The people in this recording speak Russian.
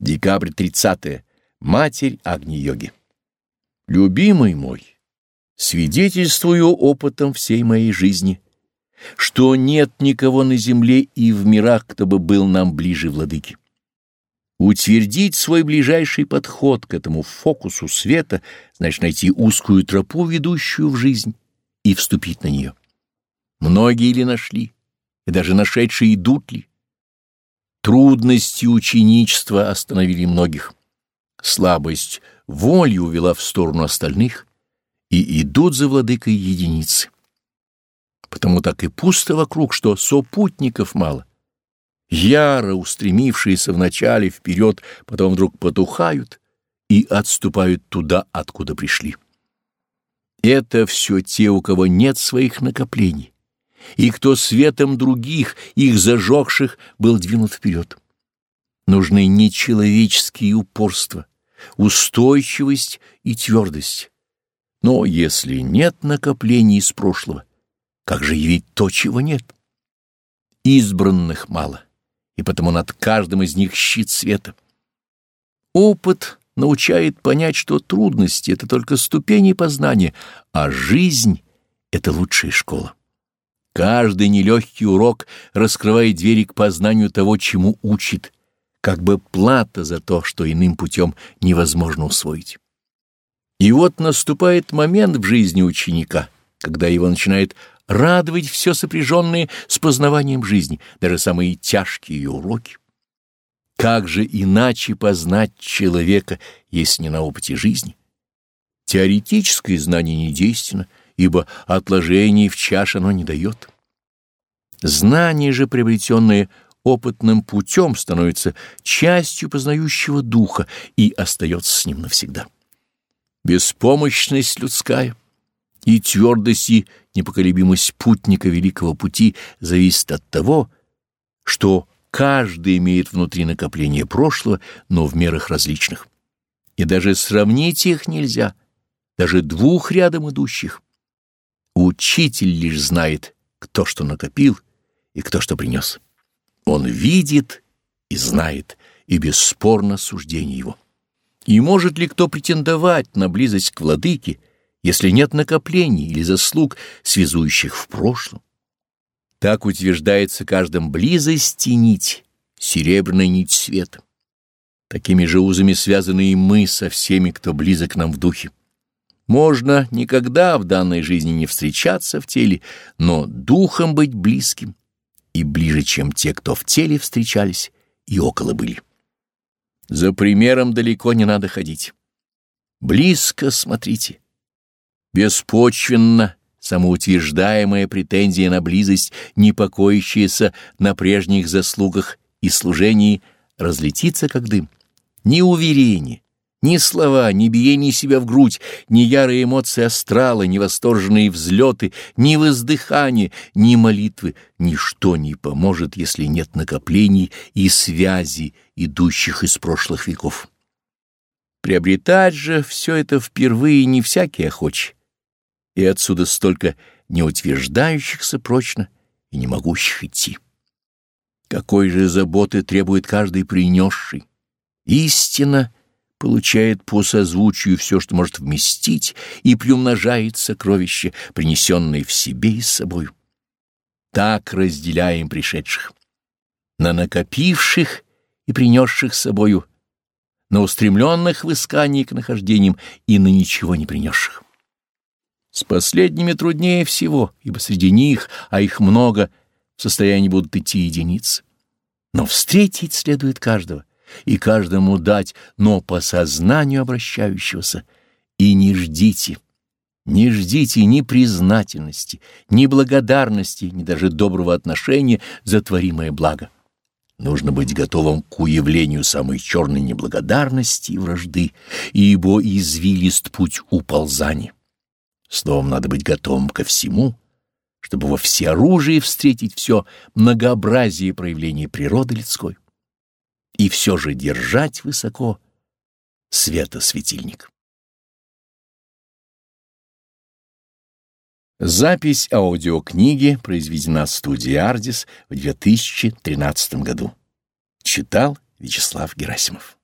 Декабрь 30. -е. Матерь Агни-йоги. Любимый мой, свидетельствую опытом всей моей жизни, что нет никого на земле и в мирах, кто бы был нам ближе владыки. Утвердить свой ближайший подход к этому фокусу света, значит найти узкую тропу, ведущую в жизнь, и вступить на нее. Многие ли нашли, и даже нашедшие идут ли? Трудности ученичества остановили многих. Слабость воли увела в сторону остальных, и идут за владыкой единицы. Потому так и пусто вокруг, что сопутников мало. Яро устремившиеся вначале вперед, потом вдруг потухают и отступают туда, откуда пришли. Это все те, у кого нет своих накоплений и кто светом других, их зажегших, был двинут вперед. Нужны нечеловеческие упорства, устойчивость и твердость. Но если нет накоплений из прошлого, как же явить то, чего нет? Избранных мало, и потому над каждым из них щит света. Опыт научает понять, что трудности — это только ступени познания, а жизнь — это лучшая школа. Каждый нелегкий урок раскрывает двери к познанию того, чему учит, как бы плата за то, что иным путем невозможно усвоить. И вот наступает момент в жизни ученика, когда его начинает радовать все сопряженное с познаванием жизни, даже самые тяжкие уроки. Как же иначе познать человека, если не на опыте жизни? Теоретическое знание не действенно — ибо отложений в чаш оно не дает. Знание же, приобретенное опытным путем, становится частью познающего духа и остается с ним навсегда. Беспомощность людская и твердость и непоколебимость путника великого пути зависит от того, что каждый имеет внутри накопление прошлого, но в мерах различных. И даже сравнить их нельзя, даже двух рядом идущих. Учитель лишь знает, кто что накопил и кто что принес. Он видит и знает, и бесспорно суждение его. И может ли кто претендовать на близость к владыке, если нет накоплений или заслуг, связующих в прошлом? Так утверждается каждым близость и нить, серебряная нить света. Такими же узами связаны и мы со всеми, кто близок нам в духе. Можно никогда в данной жизни не встречаться в теле, но духом быть близким и ближе, чем те, кто в теле встречались и около были. За примером далеко не надо ходить. Близко смотрите. Беспочвенно самоутверждаемая претензия на близость, не покоящаяся на прежних заслугах и служении, разлетится как дым. Ни уверение, ни слова, ни биение себя в грудь, ни ярые эмоции астрала, ни восторженные взлеты, ни воздыхание, ни молитвы, ничто не поможет, если нет накоплений и связей, идущих из прошлых веков. Приобретать же все это впервые не всякий охоч, и отсюда столько неутверждающихся прочно и не могущих идти. Какой же заботы требует каждый принесший? Истина — получает по созвучию все, что может вместить, и приумножает сокровища, принесенные в себе и с собою. Так разделяем пришедших. На накопивших и принесших с собою, на устремленных в искании к нахождениям и на ничего не принесших. С последними труднее всего, ибо среди них, а их много, в состоянии будут идти единицы. Но встретить следует каждого и каждому дать, но по сознанию обращающегося. И не ждите, не ждите ни признательности, ни благодарности, ни даже доброго отношения за творимое благо. Нужно быть готовым к уявлению самой черной неблагодарности и вражды, ибо извилист путь уползания. Словом, надо быть готовым ко всему, чтобы во всеоружии встретить все многообразие проявлений природы людской и все же держать высоко светосветильник. Запись аудиокниги произведена в студии «Ардис» в 2013 году. Читал Вячеслав Герасимов.